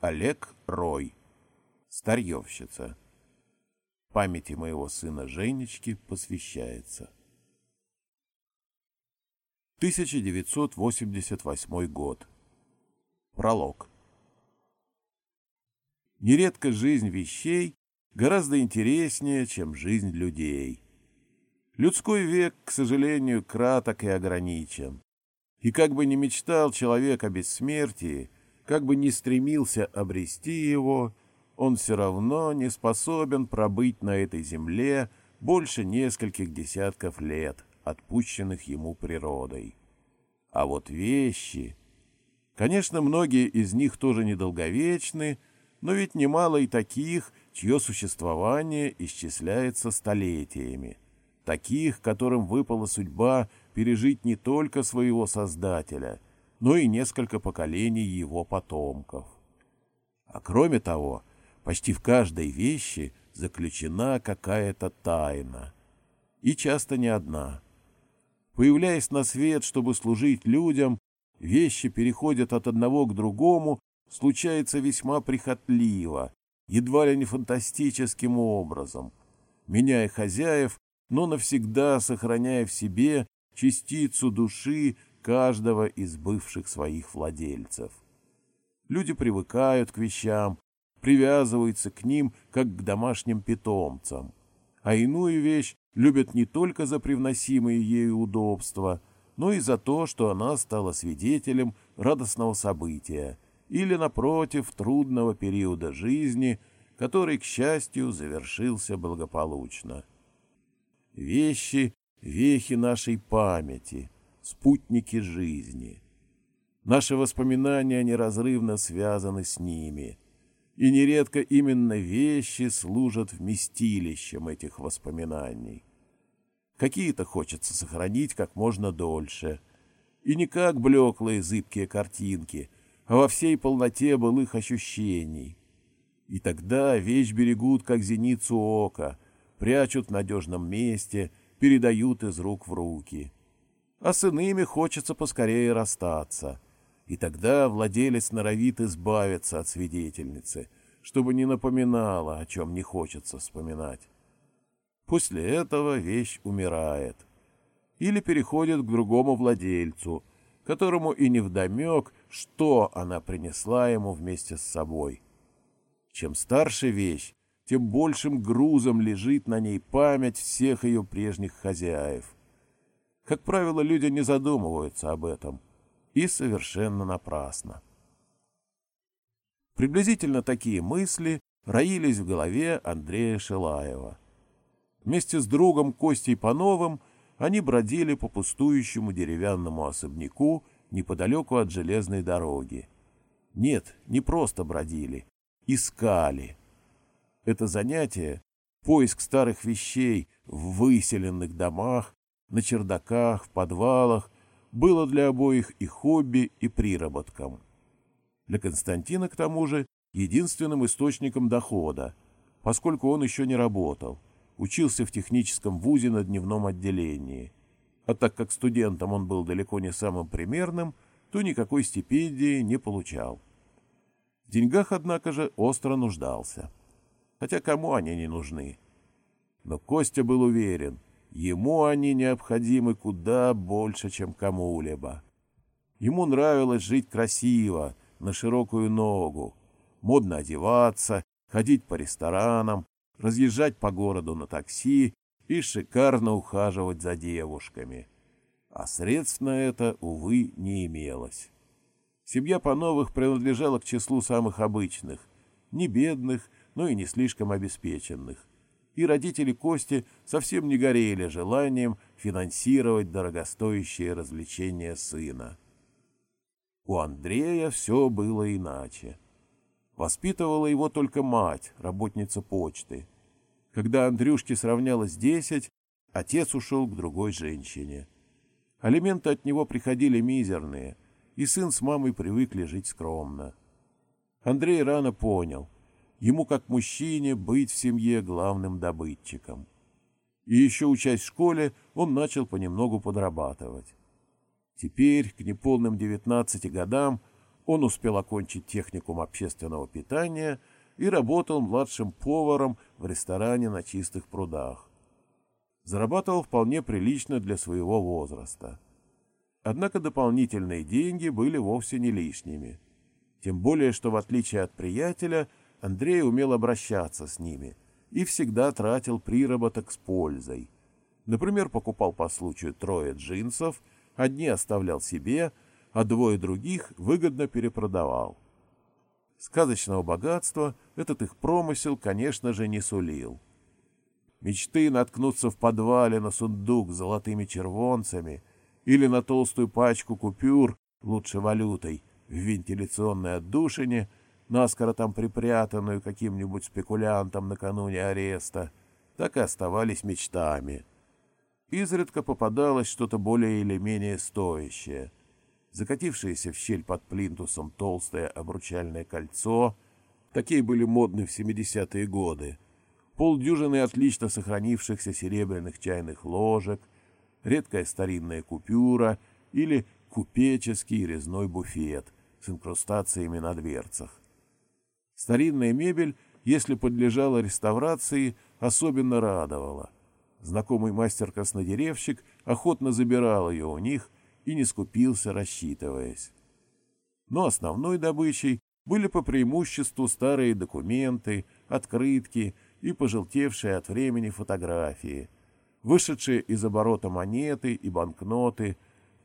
Олег Рой. Старьевщица. Памяти моего сына Женечки посвящается. 1988 год. Пролог. Нередко жизнь вещей гораздо интереснее, чем жизнь людей. Людской век, к сожалению, краток и ограничен. И как бы ни мечтал человек о бессмертии, как бы ни стремился обрести его, он все равно не способен пробыть на этой земле больше нескольких десятков лет, отпущенных ему природой. А вот вещи... Конечно, многие из них тоже недолговечны, но ведь немало и таких, чье существование исчисляется столетиями, таких, которым выпала судьба пережить не только своего Создателя, но и несколько поколений его потомков. А кроме того, почти в каждой вещи заключена какая-то тайна, и часто не одна. Появляясь на свет, чтобы служить людям, вещи переходят от одного к другому, случается весьма прихотливо, едва ли не фантастическим образом, меняя хозяев, но навсегда сохраняя в себе частицу души каждого из бывших своих владельцев. Люди привыкают к вещам, привязываются к ним, как к домашним питомцам, а иную вещь любят не только за привносимые ею удобства, но и за то, что она стала свидетелем радостного события или, напротив, трудного периода жизни, который, к счастью, завершился благополучно. Вещи — вехи нашей памяти, спутники жизни. Наши воспоминания неразрывно связаны с ними, и нередко именно вещи служат вместилищем этих воспоминаний. Какие-то хочется сохранить как можно дольше, и не как блеклые зыбкие картинки, а во всей полноте былых ощущений. И тогда вещь берегут, как зеницу ока, прячут в надежном месте, передают из рук в руки. А с иными хочется поскорее расстаться. И тогда владелец норовит избавиться от свидетельницы, чтобы не напоминала, о чем не хочется вспоминать. После этого вещь умирает. Или переходит к другому владельцу, которому и невдомек, что она принесла ему вместе с собой. Чем старше вещь, тем большим грузом лежит на ней память всех ее прежних хозяев. Как правило, люди не задумываются об этом. И совершенно напрасно. Приблизительно такие мысли роились в голове Андрея Шилаева. Вместе с другом Костей Пановым они бродили по пустующему деревянному особняку неподалеку от железной дороги. Нет, не просто бродили, искали. Это занятие — поиск старых вещей в выселенных домах, на чердаках, в подвалах — было для обоих и хобби, и приработком. Для Константина, к тому же, единственным источником дохода, поскольку он еще не работал, учился в техническом вузе на дневном отделении. А так как студентом он был далеко не самым примерным, то никакой стипендии не получал. В деньгах, однако же, остро нуждался. Хотя кому они не нужны? Но Костя был уверен, ему они необходимы куда больше, чем кому-либо. Ему нравилось жить красиво, на широкую ногу, модно одеваться, ходить по ресторанам, разъезжать по городу на такси и шикарно ухаживать за девушками. А средств на это, увы, не имелось. Семья Пановых принадлежала к числу самых обычных, не бедных, но и не слишком обеспеченных. И родители Кости совсем не горели желанием финансировать дорогостоящие развлечения сына. У Андрея все было иначе. Воспитывала его только мать, работница почты. Когда Андрюшке сравнялось десять, отец ушел к другой женщине. Алименты от него приходили мизерные, и сын с мамой привыкли жить скромно. Андрей рано понял, ему как мужчине быть в семье главным добытчиком. И еще учась в школе, он начал понемногу подрабатывать. Теперь, к неполным девятнадцати годам, Он успел окончить техникум общественного питания и работал младшим поваром в ресторане на чистых прудах. Зарабатывал вполне прилично для своего возраста. Однако дополнительные деньги были вовсе не лишними. Тем более, что в отличие от приятеля, Андрей умел обращаться с ними и всегда тратил приработок с пользой. Например, покупал по случаю трое джинсов, одни оставлял себе, а двое других выгодно перепродавал. Сказочного богатства этот их промысел, конечно же, не сулил. Мечты наткнуться в подвале на сундук с золотыми червонцами или на толстую пачку купюр, лучше валютой, в вентиляционной отдушине, наскоро там припрятанную каким-нибудь спекулянтом накануне ареста, так и оставались мечтами. Изредка попадалось что-то более или менее стоящее. Закатившееся в щель под плинтусом толстое обручальное кольцо, такие были модны в 70-е годы, полдюжины отлично сохранившихся серебряных чайных ложек, редкая старинная купюра или купеческий резной буфет с инкрустациями на дверцах. Старинная мебель, если подлежала реставрации, особенно радовала. Знакомый мастер-краснодеревщик охотно забирал ее у них и не скупился, рассчитываясь. Но основной добычей были по преимуществу старые документы, открытки и пожелтевшие от времени фотографии, вышедшие из оборота монеты и банкноты,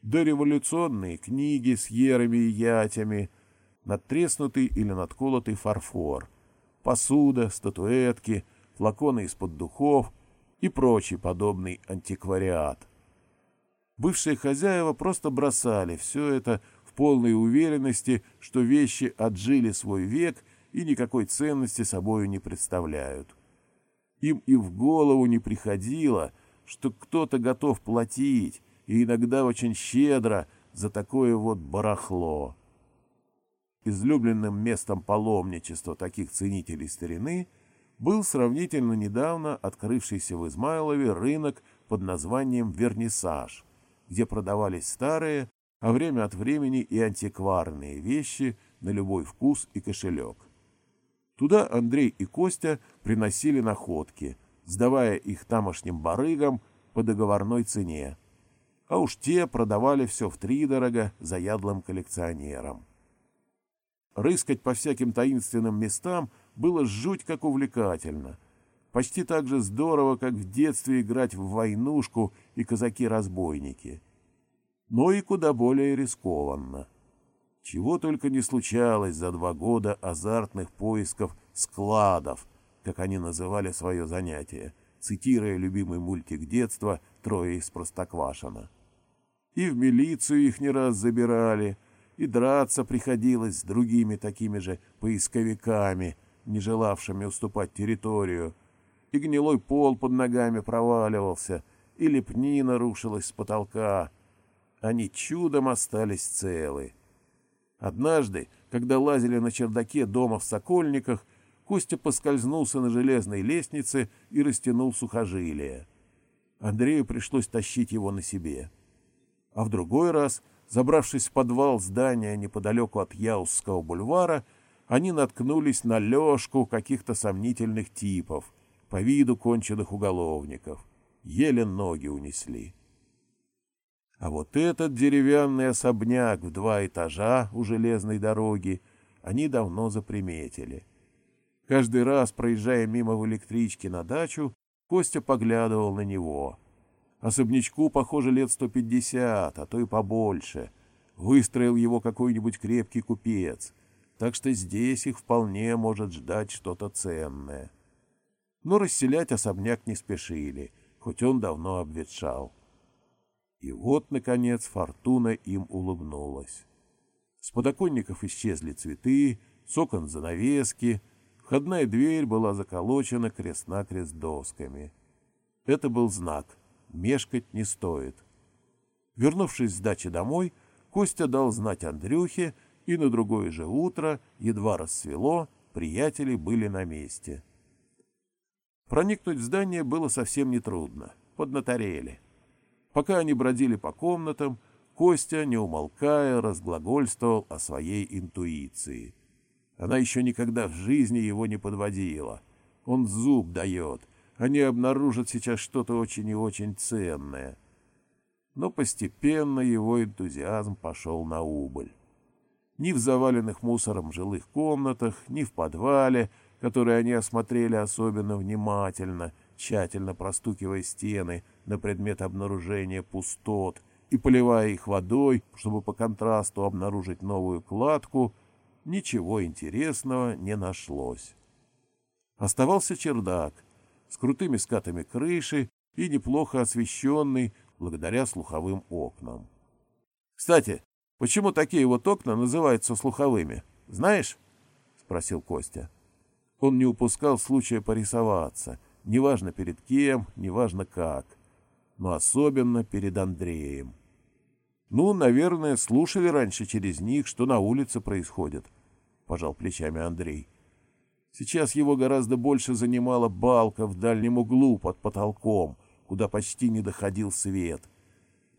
дореволюционные книги с ерами и ятями, надтреснутый или надколотый фарфор, посуда, статуэтки, флаконы из-под духов и прочий подобный антиквариат. Бывшие хозяева просто бросали все это в полной уверенности, что вещи отжили свой век и никакой ценности собою не представляют. Им и в голову не приходило, что кто-то готов платить, и иногда очень щедро, за такое вот барахло. Излюбленным местом паломничества таких ценителей старины был сравнительно недавно открывшийся в Измайлове рынок под названием «Вернисаж», где продавались старые, а время от времени и антикварные вещи на любой вкус и кошелек. Туда Андрей и Костя приносили находки, сдавая их тамошним барыгам по договорной цене, а уж те продавали все втридорого заядлым коллекционерам. Рыскать по всяким таинственным местам было жуть как увлекательно. Почти так же здорово, как в детстве играть в войнушку и казаки-разбойники. Но и куда более рискованно. Чего только не случалось за два года азартных поисков складов, как они называли свое занятие, цитируя любимый мультик детства «Трое из Простоквашина». И в милицию их не раз забирали — и драться приходилось с другими такими же поисковиками, не желавшими уступать территорию, и гнилой пол под ногами проваливался, и лепнина рушилась с потолка. Они чудом остались целы. Однажды, когда лазили на чердаке дома в Сокольниках, Костя поскользнулся на железной лестнице и растянул сухожилие. Андрею пришлось тащить его на себе. А в другой раз Забравшись в подвал здания неподалеку от Яузского бульвара, они наткнулись на лёжку каких-то сомнительных типов, по виду конченых уголовников. Еле ноги унесли. А вот этот деревянный особняк в два этажа у железной дороги они давно заприметили. Каждый раз, проезжая мимо в электричке на дачу, Костя поглядывал на него — Особнячку, похоже, лет сто пятьдесят, а то и побольше. Выстроил его какой-нибудь крепкий купец, так что здесь их вполне может ждать что-то ценное. Но расселять особняк не спешили, хоть он давно обветшал. И вот, наконец, фортуна им улыбнулась. С подоконников исчезли цветы, с окон занавески, входная дверь была заколочена крест-накрест досками. Это был знак — мешкать не стоит. Вернувшись с дачи домой, Костя дал знать Андрюхе, и на другое же утро, едва рассвело, приятели были на месте. Проникнуть в здание было совсем нетрудно, поднаторели. Пока они бродили по комнатам, Костя, не умолкая, разглагольствовал о своей интуиции. Она еще никогда в жизни его не подводила. Он зуб дает. Они обнаружат сейчас что-то очень и очень ценное. Но постепенно его энтузиазм пошел на убыль. Ни в заваленных мусором жилых комнатах, ни в подвале, который они осмотрели особенно внимательно, тщательно простукивая стены на предмет обнаружения пустот — и поливая их водой, чтобы по контрасту обнаружить новую кладку, ничего интересного не нашлось. Оставался чердак с крутыми скатами крыши и неплохо освещенный благодаря слуховым окнам. «Кстати, почему такие вот окна называются слуховыми, знаешь?» — спросил Костя. Он не упускал случая порисоваться, неважно перед кем, неважно как, но особенно перед Андреем. Ну, наверное, слушали раньше через них, что на улице происходит, — пожал плечами Андрей. Сейчас его гораздо больше занимала балка в дальнем углу под потолком, куда почти не доходил свет.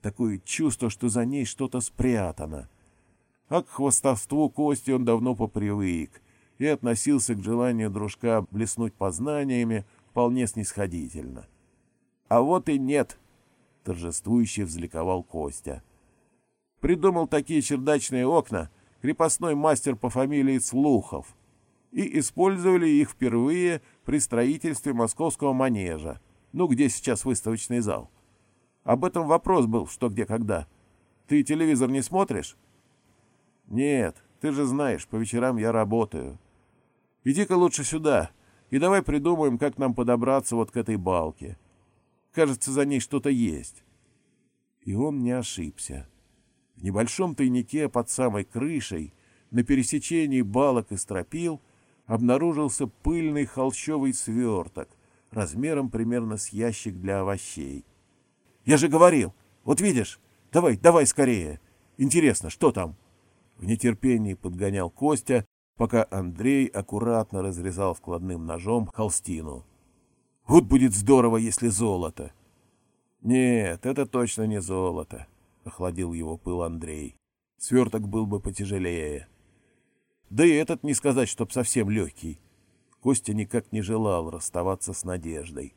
Такое чувство, что за ней что-то спрятано. А к хвостовству Кости он давно попривык и относился к желанию дружка блеснуть познаниями вполне снисходительно. — А вот и нет! — торжествующе взликовал Костя. — придумал такие чердачные окна крепостной мастер по фамилии Слухов, и использовали их впервые при строительстве московского манежа, ну, где сейчас выставочный зал. Об этом вопрос был, что где когда. Ты телевизор не смотришь? Нет, ты же знаешь, по вечерам я работаю. Иди-ка лучше сюда, и давай придумаем, как нам подобраться вот к этой балке. Кажется, за ней что-то есть. И он не ошибся. В небольшом тайнике под самой крышей, на пересечении балок и стропил, обнаружился пыльный холщовый сверток, размером примерно с ящик для овощей. «Я же говорил! Вот видишь! Давай, давай скорее! Интересно, что там?» В нетерпении подгонял Костя, пока Андрей аккуратно разрезал складным ножом холстину. «Вот будет здорово, если золото!» «Нет, это точно не золото. — охладил его пыл Андрей. «Сверток был бы потяжелее. Да и этот не сказать, чтоб совсем легкий». Костя никак не желал расставаться с надеждой.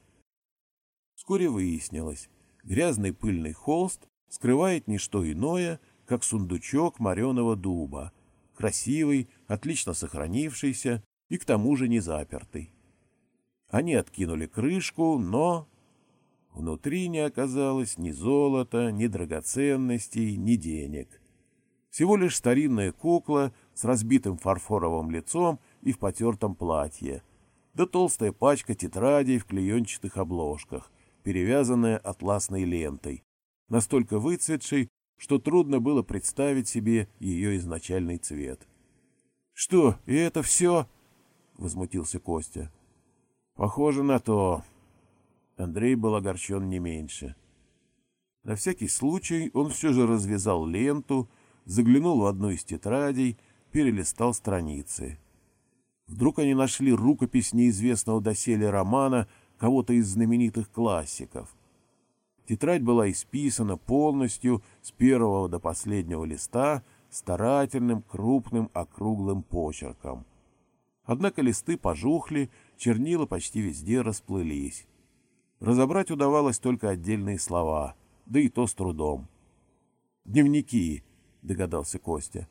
Вскоре выяснилось, грязный пыльный холст скрывает не что иное, как сундучок мореного дуба, красивый, отлично сохранившийся и к тому же не запертый. Они откинули крышку, но Внутри не оказалось ни золота, ни драгоценностей, ни денег. Всего лишь старинная кукла с разбитым фарфоровым лицом и в потертом платье, да толстая пачка тетрадей в клеенчатых обложках, перевязанная атласной лентой, настолько выцветшей, что трудно было представить себе ее изначальный цвет. — Что, и это все? — возмутился Костя. — Похоже на то, Андрей был огорчен не меньше. На всякий случай он все же развязал ленту, заглянул в одну из тетрадей, перелистал страницы. Вдруг они нашли рукопись неизвестного доселе романа кого-то из знаменитых классиков. Тетрадь была исписана полностью с первого до последнего листа старательным, крупным, округлым почерком. Однако листы пожухли, чернила почти везде расплылись. Разобрать удавалось только отдельные слова, да и то с трудом. «Дневники», — догадался Костя.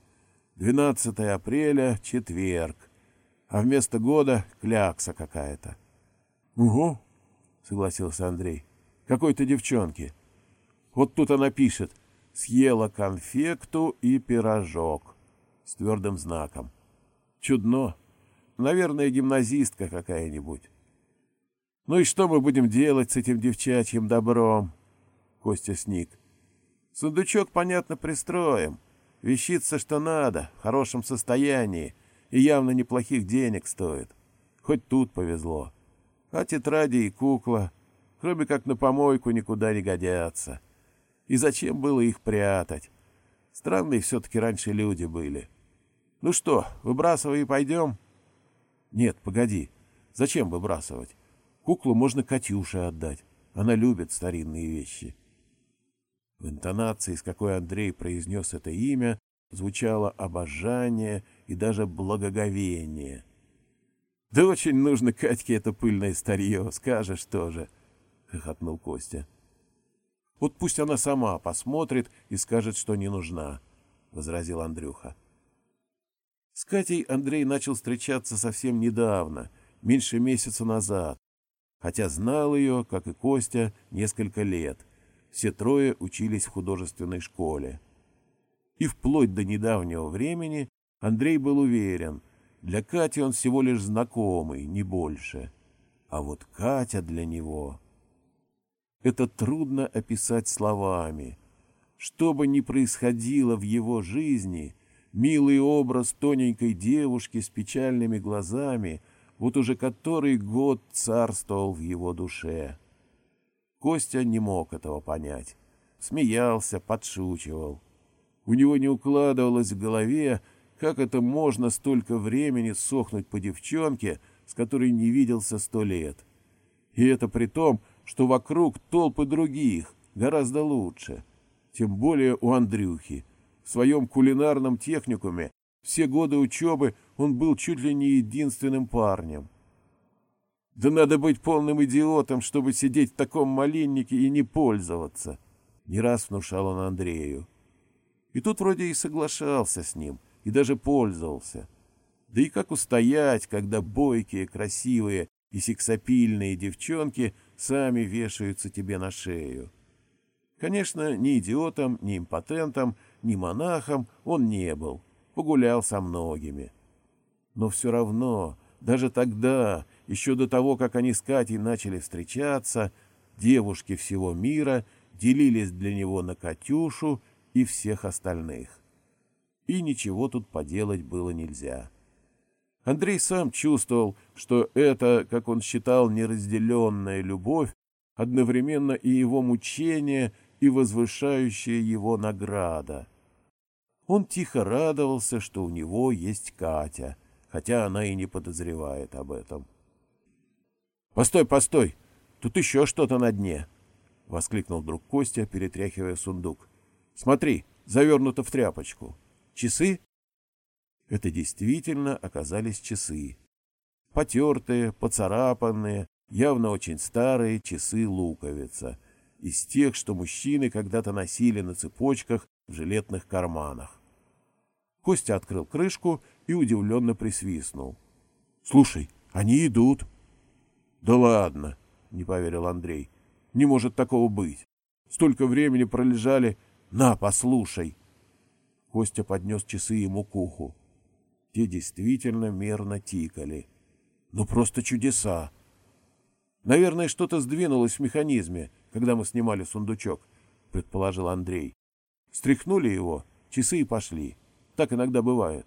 «12 апреля, четверг, а вместо года клякса какая-то». «Угу», — согласился Андрей. «Какой-то девчонки. Вот тут она пишет «Съела конфекту и пирожок» с твердым знаком. Чудно. Наверное, гимназистка какая-нибудь. Ну и что мы будем делать с этим девчачьим добром? Костя сник. Сундучок, понятно, пристроим. Вещица, что надо, в хорошем состоянии и явно неплохих денег стоит. Хоть тут повезло. А тетради и кукла, кроме как на помойку, никуда не годятся. И зачем было их прятать? Странные все-таки раньше люди были. Ну что, выбрасывай и пойдем? Нет, погоди. Зачем выбрасывать? Куклу можно Катюше отдать. Она любит старинные вещи. В интонации, с какой Андрей произнес это имя, звучало обожание и даже благоговение. «Да очень нужно Катьке это пыльное старье, скажешь тоже», — хохотнул Костя. «Вот пусть она сама посмотрит и скажет, что не нужна», — возразил Андрюха. С Катей Андрей начал встречаться совсем недавно, меньше месяца назад, хотя знал ее, как и Костя, несколько лет. Все трое учились в художественной школе. И вплоть до недавнего времени Андрей был уверен, для Кати он всего лишь знакомый, не больше. А вот Катя для него... Это трудно описать словами. Что бы ни происходило в его жизни, милый образ тоненькой девушки с печальными глазами вот уже который год царствовал в его душе. Костя не мог этого понять. Смеялся, подшучивал. У него не укладывалось в голове, как это можно столько времени сохнуть по девчонке, с которой не виделся сто лет. И это при том, что вокруг толпы других, гораздо лучше. Тем более у Андрюхи. В своем кулинарном техникуме все годы учебы он был чуть ли не единственным парнем. Да надо быть полным идиотом, чтобы сидеть в таком малиннике и не пользоваться. Не раз внушал он Андрею. И тут вроде и соглашался с ним, и даже пользовался. Да и как устоять, когда бойкие, красивые и сексапильные девчонки сами вешаются тебе на шею? Конечно, ни идиотом, ни импотентом, ни монахом он не был, погулял со многими. Но все равно, даже тогда, еще до того, как они с Катей начали встречаться, девушки всего мира делились для него на Катюшу и всех остальных. И ничего тут поделать было нельзя. Андрей сам чувствовал, что это, как он считал, неразделенная любовь, одновременно и его мучение, и возвышающая его награда. Он тихо радовался, что у него есть Катя, хотя она и не подозревает об этом. «Постой, постой! Тут еще что-то на дне!» — воскликнул друг Костя, перетряхивая сундук. Смотри, завернуто в тряпочку. Часы? Это действительно оказались часы. Потертые, поцарапанные, явно очень старые часы-луковица. Из тех, что мужчины когда-то носили на цепочках в жилетных карманах. Костя открыл крышку и удивленно присвистнул. — Слушай, они идут. — Да ладно, — не поверил Андрей. — Не может такого быть. Столько времени пролежали, на, послушай. Костя поднес часы ему к уху. Те действительно мерно тикали. Ну, просто чудеса. Наверное, что-то сдвинулось в механизме, когда мы снимали сундучок, предположил Андрей. Стряхнули его, часы и пошли. Так иногда бывает.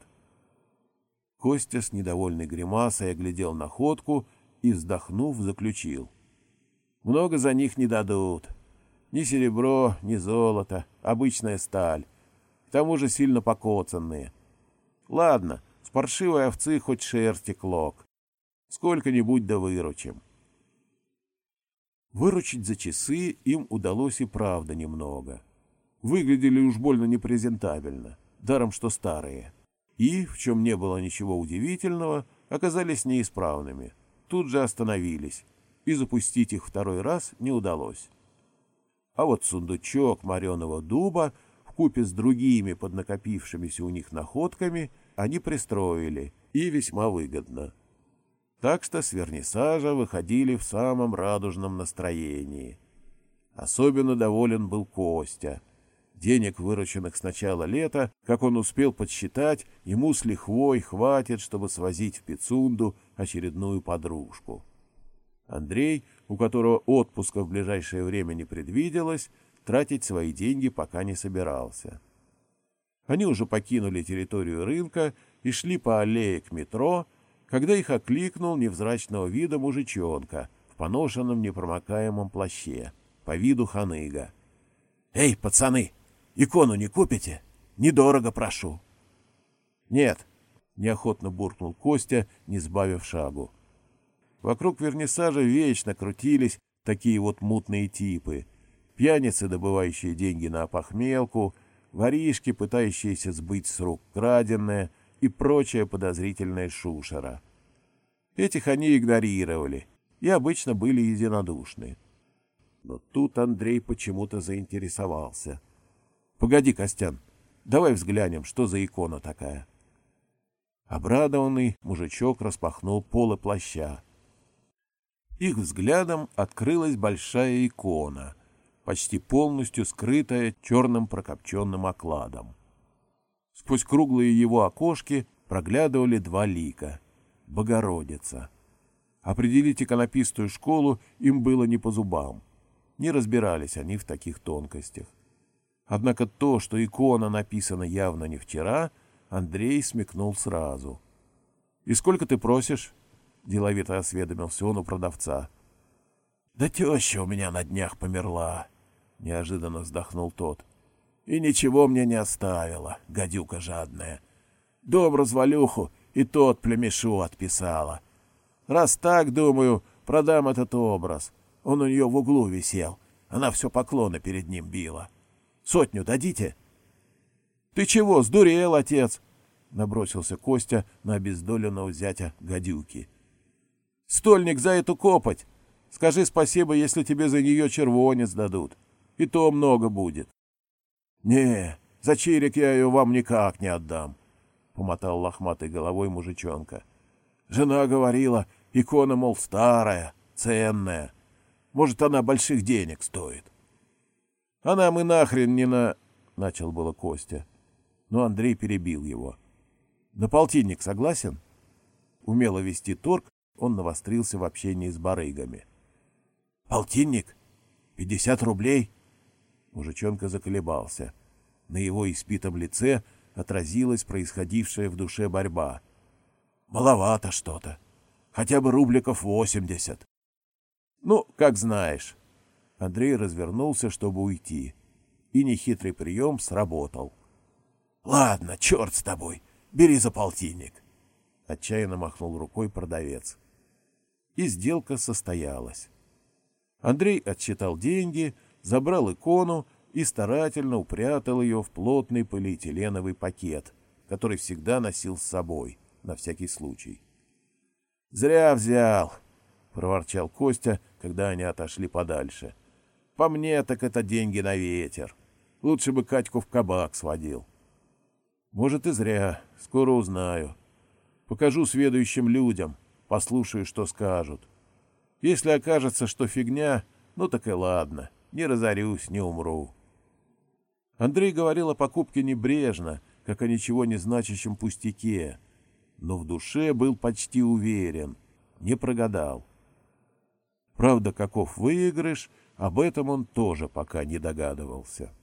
Костя с недовольной гримасой оглядел находку и, вздохнув, заключил. Много за них не дадут. Ни серебро, ни золото, обычная сталь. К тому же сильно покоцанные. Ладно, с паршивой овцы хоть шерсти клок. Сколько-нибудь да выручим. Выручить за часы им удалось и правда немного. Выглядели уж больно непрезентабельно, даром что старые. И, в чем не было ничего удивительного, оказались неисправными. Тут же остановились, и запустить их второй раз не удалось а вот сундучок мореного дуба в купе с другими поднакопившимися у них находками они пристроили, и весьма выгодно. Так что с вернисажа выходили в самом радужном настроении. Особенно доволен был Костя. Денег, вырученных с начала лета, как он успел подсчитать, ему с лихвой хватит, чтобы свозить в Пицунду очередную подружку. Андрей, у которого отпуска в ближайшее время не предвиделось, тратить свои деньги пока не собирался. Они уже покинули территорию рынка и шли по аллее к метро, когда их окликнул невзрачного вида мужичонка в поношенном непромокаемом плаще, по виду ханыга. — Эй, пацаны, икону не купите? Недорого прошу. — Нет, — неохотно буркнул Костя, не сбавив шагу. Вокруг вернисажа вечно крутились такие вот мутные типы. пьяницы, добывающие деньги на опохмелку, воришки, пытающиеся сбыть с рук краденное и прочая подозрительная шушера. Этих они игнорировали и обычно были единодушны. Но тут Андрей почему-то заинтересовался. — Погоди, Костян, давай взглянем, что за икона такая. Обрадованный мужичок распахнул полы плаща. Их взглядом открылась большая икона, почти полностью скрытая черным прокопченным окладом. Сквозь круглые его окошки проглядывали два лика — Богородица. Определить иконописную школу им было не по зубам. Не разбирались они в таких тонкостях. Однако то, что икона написана явно не вчера, Андрей смекнул сразу. «И сколько ты просишь?» — деловито осведомился он у продавца. «Да теща у меня на днях померла», — неожиданно вздохнул тот. «И ничего мне не оставила, гадюка жадная. Дом развалюху и тот племешу отписала. Раз так, думаю, продам этот образ. Он у нее в углу висел. Она все поклоны перед ним била. Сотню дадите?» «Ты чего, сдурел, отец?» — набросился Костя на обездоленного зятя гадюки. «Стольник за эту копоть! Скажи спасибо, если тебе за нее червонец дадут. И то много будет». «Не, за чирик я ее вам никак не отдам», — помотал лохматой головой мужичонка. «Жена говорила, икона, мол, старая, ценная. Может, она больших денег стоит». «А нам и нахрен не на...» — начал было Костя. Но Андрей перебил его. «На полтинник согласен?» Умело вести торг, он навострился в общении с барыгами. «Полтинник? Пятьдесят рублей?» Мужичонка заколебался. На его испитом лице отразилась происходившая в душе борьба. «Маловато что-то. Хотя бы рубликов восемьдесят». «Ну, как знаешь». Андрей развернулся, чтобы уйти. И нехитрый прием сработал. «Ладно, черт с тобой. Бери за полтинник». Отчаянно махнул рукой продавец. И сделка состоялась. Андрей отсчитал деньги, забрал икону и старательно упрятал ее в плотный полиэтиленовый пакет, который всегда носил с собой, на всякий случай. «Зря взял», — проворчал Костя, когда они отошли подальше. «По мне так это деньги на ветер. Лучше бы Катьку в кабак сводил». «Может, и зря. Скоро узнаю. Покажу сведущим людям, послушаю, что скажут. Если окажется, что фигня, ну так и ладно, не разорюсь, не умру». Андрей говорил о покупке небрежно, как о ничего не значащем пустяке, но в душе был почти уверен, не прогадал. Правда, каков выигрыш, об этом он тоже пока не догадывался.